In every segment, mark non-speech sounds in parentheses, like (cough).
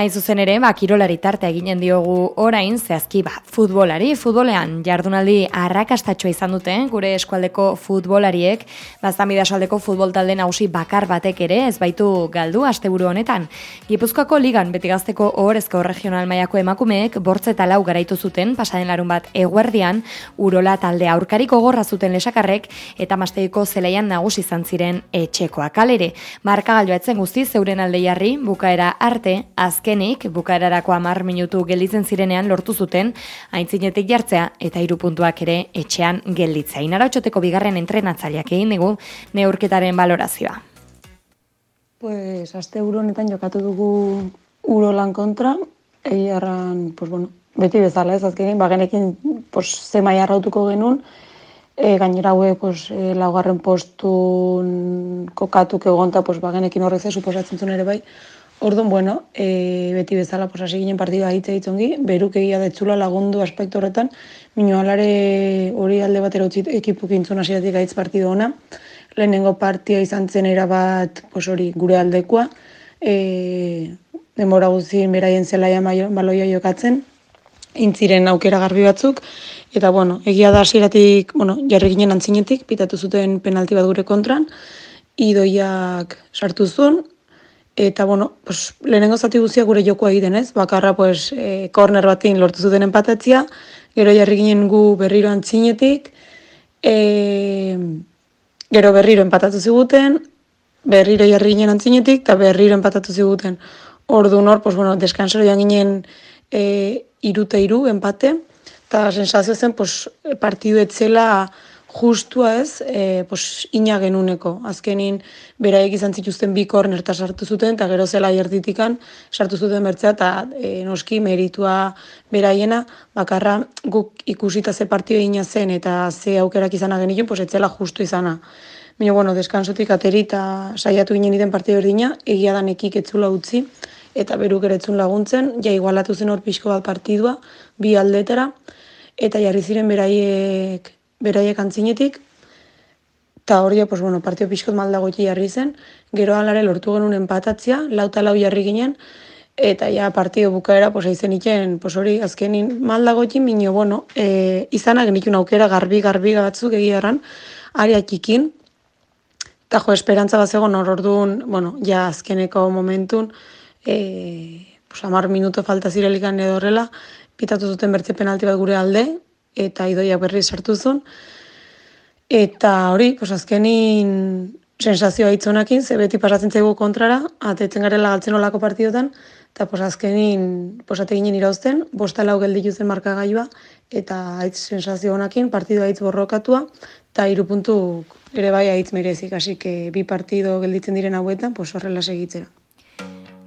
Hain zuzen ere, ba, kirolari tarte eginen diogu orain, zehazki, ba, futbolari, futbolean jardunaldi arrakastatxoa izan dute, gure eskualdeko futbolariek, baztan bidasaldeko futbol talde nagusi bakar batek ere, ez baitu galdu asteburu honetan. Gipuzkoako ligan beti gazteko ohorezko regional maiako emakumeek, bortze lau garaitu zuten, pasaden larun bat eguerdian, urola talde aurkariko gorra zuten lesakarrek, eta masteiko zelaian nagusi izan ziren etxekoak kalere. Markagailua etzen guzti zeuren alde jarri, bukaera arte, azkenik, bukaerarako amar minutu gelditzen zirenean lortu zuten, aintzinetik jartzea eta irupuntuak ere etxean gelditzea. Inara bigarren entrenatzaileak egin dugu neurketaren valorazioa. Pues, aste honetan jokatu dugu urolan kontra, egiarran, pues bueno, beti bezala ez azkenin, bagenekin pues, zemai arrautuko genuen, e, gainera haue pues, e, laugarren postun kokatuk egonta pues, bagenekin horrek ze suposatzen zuen ere bai. Orduan, bueno, e, beti bezala pues, hasi ginen partidua hitz egitzongi, beruk egia detzula lagundu aspektu horretan, minu alare hori alde batera utzit ekipuk intzun hasiatik gaitz partidu ona, lehenengo partia izan zen bat pues, hori gure aldekoa, e, denbora guzien beraien zelaia baloia jokatzen, intziren aukera garbi batzuk, eta bueno, egia da hasieratik, bueno, jarri ginen antzinetik, pitatu zuten penalti bat gure kontran, idoiak sartu zuen, eta bueno, pues, lehenengo zati guzia gure jokoa egiten ez, bakarra pues, e, korner batin lortu zuten empatatzia, gero jarri ginen gu berriro antzinetik, e, gero berriro empatatu ziguten, berriro jarri ginen antzinetik, eta berriro empatatu ziguten. Ordu nor, pues, bueno, deskansero joan ginen e, iruta iru, empate, eta sensazio zen, pues, partidu etzela justua ez, e, pues, ina genuneko. Azkenin, beraiek izan zituzten bi korner eta sartu zuten, eta gero zela jertitikan sartu zuten bertzea, eta e, noski meritua beraiena, bakarra guk ikusita ze partidu ina zen, eta ze aukerak izana genituen, pues, etzela justu izana. Baina, bueno, deskansotik ateri eta saiatu ginen iten partidu berdina, egia da nekik etzula utzi, eta beruk eretzun laguntzen, ja igualatu zen hor pixko bat partidua, bi aldetara, eta jarri ziren beraiek, beraiek antzinetik, eta hori, pues, bueno, partio pixkot malda jarri zen, gero alare lortu genuen empatatzia, lauta lau jarri ginen, eta ja partio bukaera, pues, aizen iken, pues, hori, azkenin malda goiti, minio, bueno, e, izanak nikun aukera garbi, garbi batzuk egiarran, ariak ikin, eta jo, esperantza bat zegoen hor orduan, bueno, ja azkeneko momentun, e, pues, amar minuto falta zirelikan edo horrela, pitatu zuten bertze penalti bat gure alde, eta idoia berri sartu zuen. Eta hori, pues, azkenin sensazioa hitzonakin, ze beti pasatzen zaigu kontrara, atetzen garela galtzen olako partidotan, eta pues, azkenin posate ginen irauzten, bosta lau gelditu zen markagailua, eta haitz sensazio honakin, partidoa haitz borrokatua, eta irupuntu ere bai haitz merezik, hasi bi partido gelditzen diren hauetan, pues, horrela segitzera.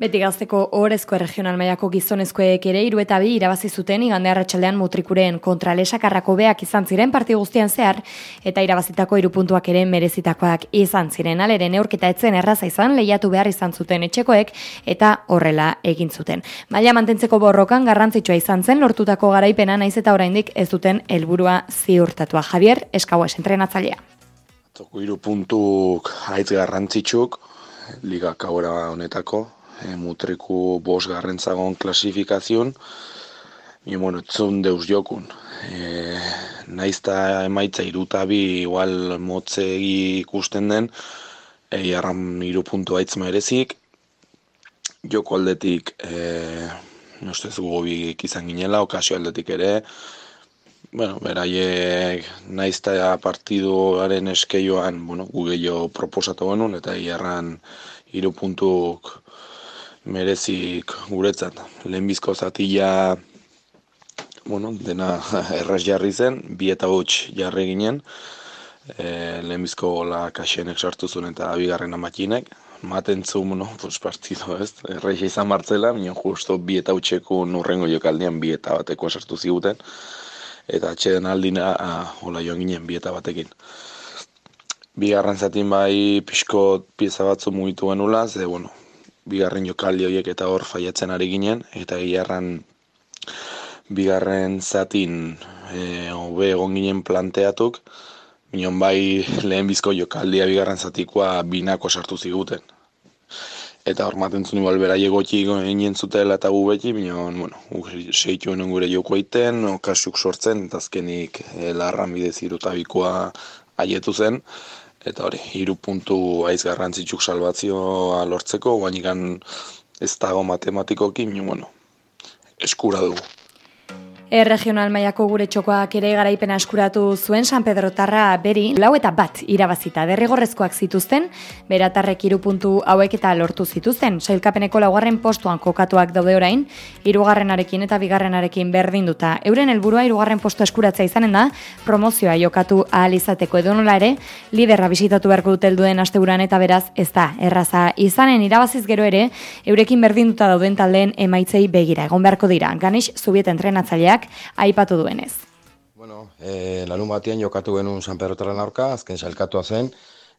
Beti gazteko orezko regional maiako gizonezkoek ere iru eta bi irabazi zuten igande arratsaldean mutrikuren kontra lesakarrako beak izan ziren parti guztian zehar eta irabazitako irupuntuak ere merezitakoak izan ziren aleren neurketa etzen erraza izan lehiatu behar izan zuten etxekoek eta horrela egin zuten. Maila mantentzeko borrokan garrantzitsua izan zen lortutako garaipena naiz eta oraindik ez duten helburua ziurtatua. Javier Eskaues entrenatzailea. Toko iru puntuk haitz garrantzitsuk, ligak aurra honetako, e, mutriku bos garrentzagon klasifikazion, mi bueno, etzun deus jokun. E, naizta emaitza irutabi igual motze ikusten den, e, jarran iru puntu haitz maerezik, joko aldetik, e, nostez gobi izan ginela, okazio aldetik ere, Bueno, beraiek naizta partiduaren eskeioan, bueno, gugeio proposatu genuen, eta hierran hiru puntuk merezik guretzat. Lehenbizko zatila, bueno, dena (laughs) erraz jarri zen, bi eta huts jarri ginen, e, lehenbizko gola kaxenek sartu zuen eta abigarren amakinek, maten zu, bueno, pues partido, ez, erraixa izan martzela, minun justo bi eta hutseku nurrengo jokaldian bi eta bateko sartu ziguten, eta atxeden aldina, hola joan ginen bi eta batekin. Bigarren zatin bai pixko pieza batzu mugitu genula, ze, bueno, bigarren jokaldi horiek eta hor faiatzen ari ginen, eta giarran bigarren zatin e, hobe egon ginen planteatuk, minon bai lehen bizko jokaldia bigarren zatikoa binako sartu ziguten. eta hor maten zuen igual bera egotxi egin zutela eta gu beti, baina, bueno, seitu gure joko egiten, okasuk sortzen, eta azkenik e, larran bidez irutabikoa aietu zen, eta hori, hiru puntu aiz garrantzitsuk salbatzioa lortzeko, guain ez dago matematikoki, bueno, eskura dugu. Erregional mailako gure txokoak ere garaipena eskuratu zuen San Pedro Tarra beri lau eta bat irabazita derrigorrezkoak zituzten, beratarrek irupuntu hauek eta lortu zituzten. Sailkapeneko laugarren postuan kokatuak daude orain, irugarrenarekin eta bigarrenarekin berdinduta. Euren helburua irugarren postu eskuratzea izanen da, promozioa jokatu ahal izateko edonola ere, liderra bisitatu beharko dut helduen asteburan eta beraz ez da, erraza izanen irabaziz gero ere, eurekin berdinduta dauden taldeen emaitzei begira, egon beharko dira. Ganix, zubiet entrenatzaileak, aipatu duenez. Bueno, e, larun batean jokatu genuen San Pedro Terren aurka, azken sailkatua zen,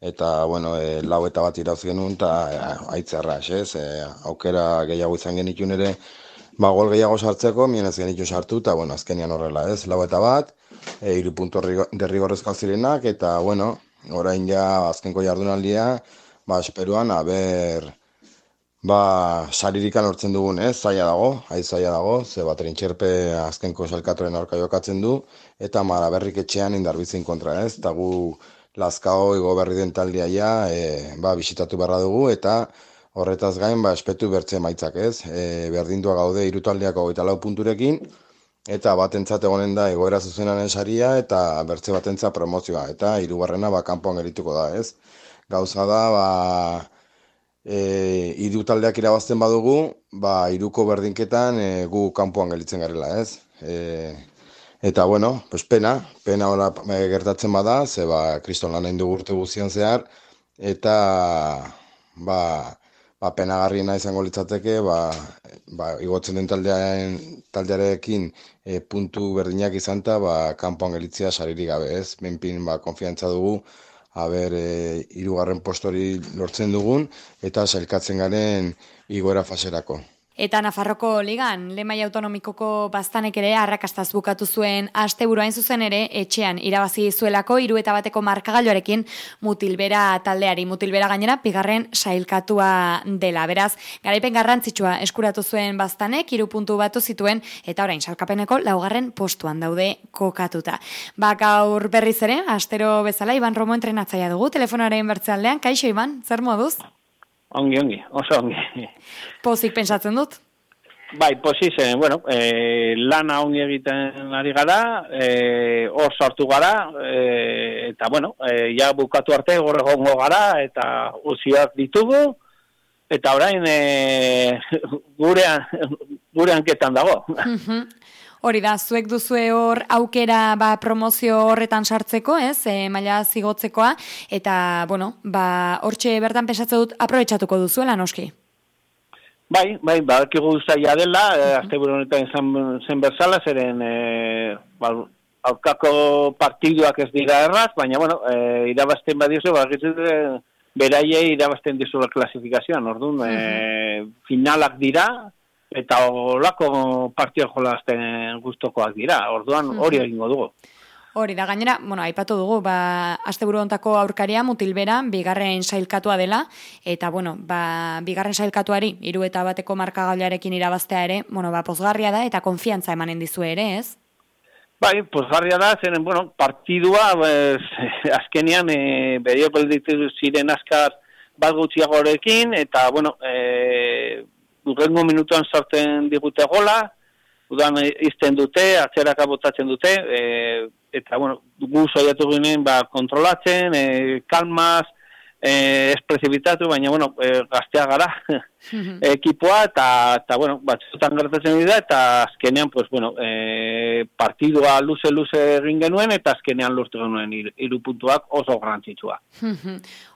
eta, bueno, e, lau eta bat irauz genuen, eta e, aitzerra, ez, e, aukera gehiago izan genitun ere, ba, gol gehiago sartzeko, mien ez genitu sartu, eta, bueno, azkenian horrela, ez, lau eta bat, e, iru puntu derrigorrezko zirenak, eta, bueno, orain ja, azkenko jardunaldia, ba, esperuan, aber, Ba, saririkan hortzen dugun, ez, zaila dago, aiz zaila dago, ze bat rintxerpe azkenko salkatoren aurka jokatzen du, eta mara berrik etxean indarbizin kontra, ez, eta gu lazkao ego berri den taldia ja, e, ba, bisitatu beharra dugu, eta horretaz gain, ba, espetu bertze maitzak, ez, e, berdindua gaude irutaldiako eta lau punturekin, eta batentzat egonen da egoera zuzenaren saria, eta bertze batentzat promozioa, eta hirugarrena ba, kanpoan gerituko da, ez. Gauza da, ba, e, iru taldeak irabazten badugu, ba, iruko berdinketan e, gu kanpoan gelitzen garela, ez? E, eta, bueno, pues pena, pena hola e, gertatzen bada, ze, ba, kriston lan egin urte guztian zehar, eta, ba, ba, pena garriena izango litzateke, ba, ba, igotzen den taldearen, taldearekin e, puntu berdinak izan eta, ba, kanpoan gelitzea saririk gabe, ez? Benpin, ba, konfiantza dugu, haber e, irugarren postori lortzen dugun eta sailkatzen garen igoera faserako. Eta Nafarroko ligan, lemai autonomikoko baztanek ere arrakastaz bukatu zuen aste buruain zuzen ere, etxean irabazi zuelako iru eta bateko markagailoarekin mutilbera taldeari. Mutilbera gainera, pigarren sailkatua dela. Beraz, garaipen garrantzitsua eskuratu zuen baztanek, iru puntu batu zituen, eta orain salkapeneko laugarren postuan daude kokatuta. Ba, gaur berriz ere, astero bezala, Iban Romo entrenatzaia dugu, telefonaren bertzealdean, kaixo Iban, zer moduz? Ongi, ongi, oso ongi. Pozik pensatzen dut? Bai, pozik zen, bueno, e, lana ongi egiten ari gara, e, hor sartu gara, e, eta bueno, e, ja bukatu arte gorre gongo gara, eta uziak ditugu, eta orain (laughs) e, gurean, gurean ketan dago. Hori da, zuek duzue hor aukera ba, promozio horretan sartzeko, ez, e, maila zigotzekoa, eta, bueno, ba, hortxe bertan pesatze dut, aprobetsatuko duzuela, noski? Bai, bai, ba, zaila dela, uh -huh. azte buru honetan zen, zen berzala, zeren, e, ba, aurkako partiduak ez dira erraz, baina, bueno, e, irabazten badiozu, ba, beraiei irabazten dizula klasifikazioan, orduan, uh finalak dira, eta olako partio jolazten gustokoak dira, orduan hori egingo dugu. Hori da, gainera, bueno, aipatu dugu, ba, azte buru ontako aurkaria mutilbera, bigarren sailkatua dela, eta, bueno, ba, bigarren sailkatuari, iru eta bateko markagailarekin irabaztea ere, bueno, ba, pozgarria da, eta konfiantza emanen dizu ere, ez? Bai, pozgarria da, zeren, bueno, partidua, bez, (laughs) azkenian, e, bedio ziren azkar bat gutxiagorekin, eta, bueno, e, urrengo minutuan sartzen digute gola, udan izten dute, atzeraka botatzen dute, e, eta, bueno, gu zoiatu ginen, ba, kontrolatzen, e, kalmaz, e, ez prezibitatu, baina, bueno, e, gaztea gara, (laughs) ekipoa, eta, eta bueno, batzutan gertatzen dira, eta azkenean, pues, bueno, e, partidua luze-luze egin genuen, eta azkenean lortu genuen irupuntuak oso grantzitsua.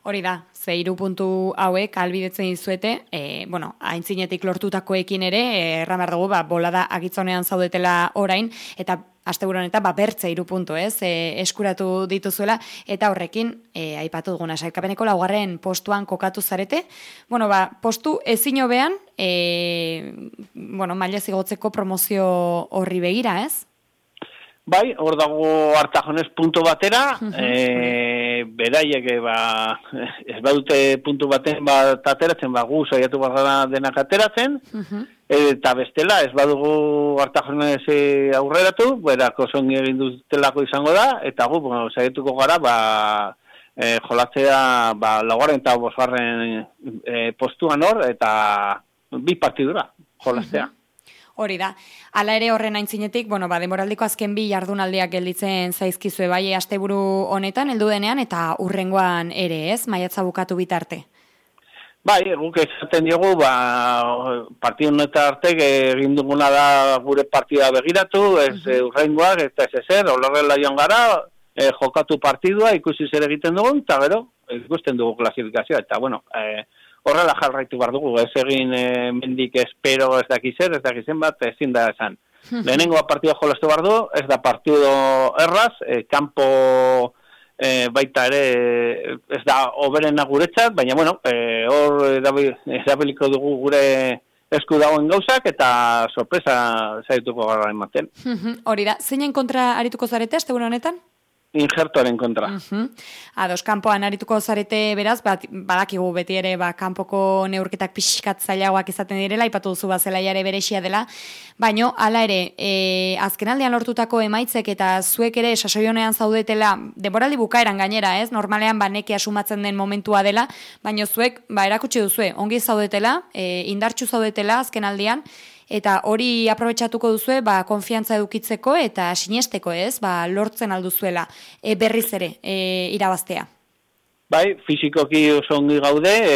Hori da, ze irupuntu hauek albidetzen dizuete, e, bueno, haintzinetik lortutakoekin ere, erran behar dugu, ba, bolada agitzonean zaudetela orain, eta asteburon eta ba bertze hiru puntu, ez? E, eskuratu dituzuela eta horrekin e, aipatu duguna sailkapeneko laugarren postuan kokatu zarete. Bueno, ba, postu ezin hobean, e, bueno, maila zigotzeko promozio horri begira, ez? Bai, hor dago hartajonez punto batera, e, beraiek e, ba, ez badute puntu baten bat ateratzen, ba, gu saiatu bat denak ateratzen, eta bestela ez badugu harta jornez aurreratu, berako zongi egin dutelako izango da, eta gu bueno, saiatuko gara, ba, e, jolatzea ba, lagaren eta bosgarren e, postuan hor, eta bi partidura jolaztea. Hori da. Hala ere horren aintzinetik, bueno, ba, demoraldiko azken bi jardunaldiak gelditzen zaizkizue bai asteburu honetan, heldu denean, eta urrengoan ere ez, maiatza bukatu bitarte. Bai, guk esaten diogu, ba, partidun eta arte egin duguna da gure partida begiratu, ez uh -huh. urrengoak, ez da ez ezer, olorrela joan gara, e, jokatu partidua, ikusi zer egiten dugun, eta gero, ikusten dugu klasifikazioa, eta bueno, e, horrela jarraitu bar dugu, ez egin e, mendik espero ez dakizer, ez dakizen bat, ezin da esan. (laughs) Lehenengo partidua jolastu bar du, ez da partido erraz, e, kampo e, baita ere ez da oberen guretzat, baina bueno, e, hor (laughs) erabiliko dugu gure esku dagoen gauzak eta sorpresa zaituko gara ematen. (laughs) Hori da, zeinen kontra arituko zarete, este honetan? Injertoaren kontra. Uh -huh. Ados, kanpoan arituko zarete beraz, bat, badakigu beti ere ba, kanpoko neurketak pixkat zailagoak izaten direla, ipatu duzu bat ere berexia dela, baino, hala ere, e, azken aldean lortutako emaitzek eta zuek ere sasoionean zaudetela, deboraldi bukaeran gainera, ez? Normalean ba, neke asumatzen den momentua dela, baino zuek, ba, erakutsi duzue, ongi zaudetela, e, indartxu zaudetela azken aldean, eta hori aprobetsatuko duzue ba konfiantza edukitzeko eta sinesteko, ez? Ba lortzen alduzuela e, berriz ere e, irabaztea. Bai, fizikoki oso ongi gaude, e,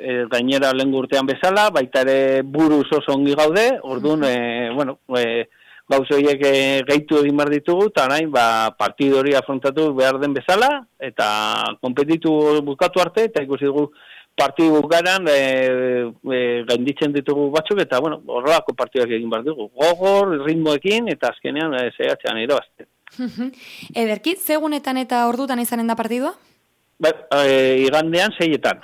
e, gainera lehen urtean bezala, baita ere buruz oso ongi gaude, orduan, e, bueno, e, gauze horiek e, gehitu egin behar ditugu, eta nahi, ba, partidu hori afrontatu behar den bezala, eta kompetitu bukatu arte, eta ikusi dugu partidu bukaran e, e, gainditzen ditugu batzuk eta bueno, horrelako partiduak egin behar dugu. Gogor, ritmoekin eta azkenean e, zehatzean irabazte. (laughs) Ederki, segunetan eta ordutan izanen da partidua? Ba, e, igandean seietan.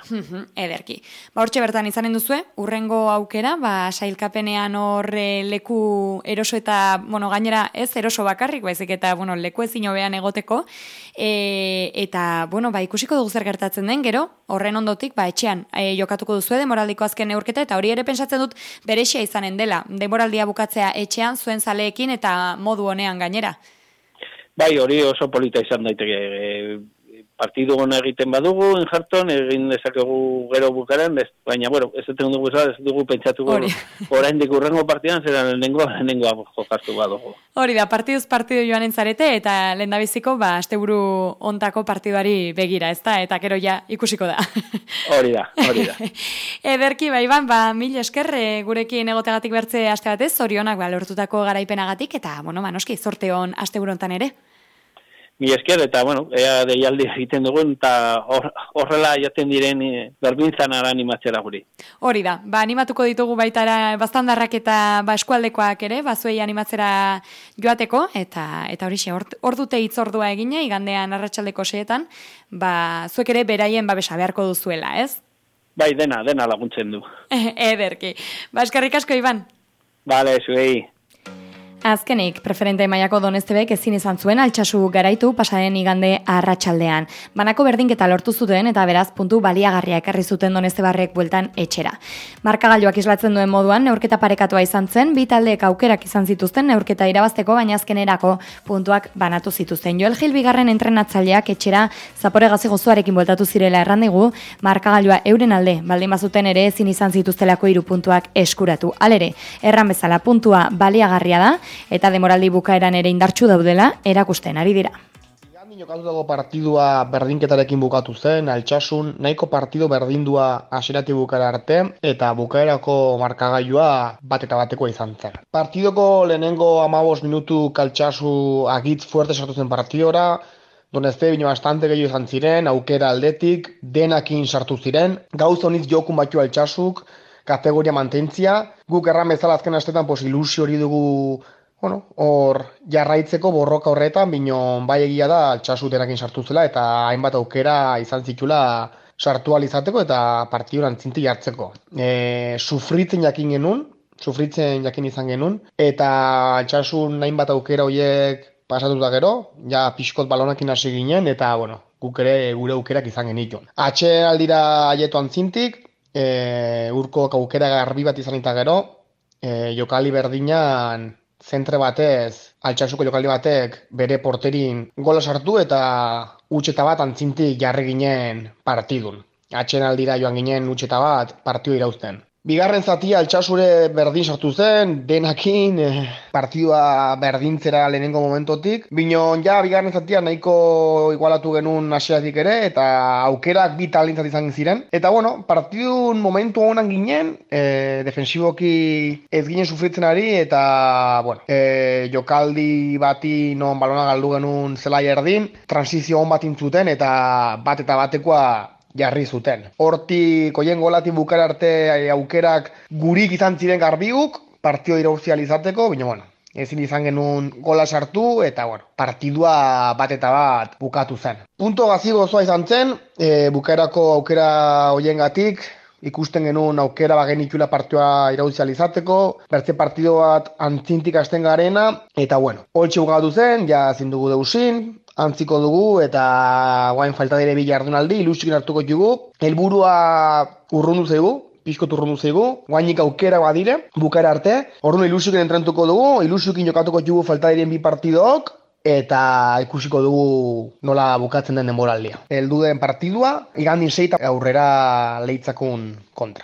Ederki. Ba, hortxe bertan izanen duzue, urrengo aukera, ba, sailkapenean horre leku eroso eta, bueno, gainera ez eroso bakarrik, baizik eta, bueno, leku ezin hobean egoteko. E, eta, bueno, ba, ikusiko dugu zer gertatzen den, gero, horren ondotik, ba, etxean, e, jokatuko duzue, demoraldiko azken neurketa, eta hori ere pensatzen dut, berexia izanen dela, demoraldia bukatzea etxean, zuen zaleekin, eta modu honean gainera. Bai, hori oso polita izan daiteke, e, partidu gona egiten badugu, injarton, egin dezakegu gero bukaren, ez, baina, bueno, ez dut dugu ez dugu pentsatuko orain dikurrengo partidan, zera lehenengo, lehenengo jokartu badugu. Hori da, partiduz partidu joan entzarete, eta lehen biziko, ba, azte buru ontako partiduari begira, ez da, eta gero ja ikusiko da. Hori da, hori da. (laughs) Ederki, ba, Iban, ba, mil eskerre gurekin egotegatik bertze aste batez, zorionak, ba, lortutako garaipenagatik, eta, bueno, manoski, zorte hon aste ere. Mi esker, eta, bueno, ea deialdi egiten dugun, eta horrela jaten diren e, berbintzan ara animatzera guri. Hori da, ba, animatuko ditugu baitara bastandarrak eta ba, eskualdekoak ere, ba, zuei animatzera joateko, eta eta hori xe, hor dute itzordua egine, igandean arratsaldeko seetan, ba, zuek ere beraien babesa beharko duzuela, ez? Bai, dena, dena laguntzen du. (laughs) Ederki. Ba, eskarrik asko, Iban. Bale, zuei. Azkenik, preferente maiako donestebek ezin izan zuen altxasu garaitu pasaren igande arratsaldean. Banako berdinketa lortu zuten eta beraz puntu baliagarria ekarri zuten donestebarrek bueltan etxera. Markagailuak islatzen duen moduan neurketa parekatua izan zen, bi taldeek aukerak izan zituzten neurketa irabazteko, baina azkenerako puntuak banatu zituzten. Joel Gil bigarren entrenatzaileak etxera zapore gazi gozuarekin bueltatu zirela errandigu, markagailua euren alde, baldin bazuten ere ezin izan zituztelako hiru puntuak eskuratu. Alere, erran bezala puntua baliagarria da, eta demoraldi bukaeran ere indartsu daudela erakusten ari dira. Jokatu dago partidua berdinketarekin bukatu zen, altxasun, nahiko partido berdindua asirati bukara arte, eta bukaerako markagailua bat eta batekoa izan zen. Partidoko lehenengo amabos minutu kaltxasu agitz fuerte sartu zen partidora, Donezte bine bastante gehiago izan ziren, aukera aldetik, denakin sartu ziren, gauz honiz jokun batu altxasuk, kategoria mantentzia, guk erran bezala azken astetan pos ilusio hori dugu bueno, hor jarraitzeko borroka horretan, bino bai egia da txasutenakin sartu zela eta hainbat aukera izan zitula sartu izateko eta partidura zinti jartzeko. E, sufritzen jakin genuen, sufritzen jakin izan genuen, eta txasun hainbat aukera horiek pasatu da gero, ja pixkot balonakin hasi ginen, eta bueno, guk ere gure aukerak izan genitun. Atxe aldira aietu antzintik, e, urko aukera garbi bat izan eta gero, e, jokali berdinan zentre batez, altxasuko jokali batek bere porterin gola sartu eta utxeta bat antzintik jarri ginen partidun. Atxen aldira joan ginen utxeta bat partio irauzten. Bigarren zatia altxasure berdin sortu zen, denakin eh, partidua berdintzera lehenengo momentotik. Bino, ja, bigarren zatia nahiko igualatu genuen asiatik ere, eta aukerak bi talentzat izan ziren. Eta, bueno, partidun momentu honan ginen, e, defensiboki ez ginen sufritzen ari, eta, bueno, e, jokaldi bati non balona galdu genuen zelai erdin, transizio hon bat intzuten, eta bat eta batekoa jarri zuten. Horti koien golati bukara arte eh, aukerak gurik izan ziren garbiuk, partio irauzializateko, baina bueno, ezin izan genuen gola sartu eta bueno, partidua bat eta bat bukatu zen. Punto gazi gozoa izan zen, e, bukaerako aukera hoiengatik ikusten genuen aukera bagen itxula partioa irauzializateko, bertze partido bat antzintik asten garena, eta bueno, holtxe bukatu zen, ja zindugu deusin, antziko dugu eta guain falta dire bi jardunaldi ilusikin hartuko dugu. Helburua urrundu zaigu, pizko turrundu zaigu, guainik aukera badire, bukara arte. Orduan ilusikin entrentuko dugu, ilusikin jokatuko dugu falta diren bi partidok, eta ikusiko dugu nola bukatzen den denboraldia. Heldu den partidua, igandin zeita aurrera leitzakun kontra.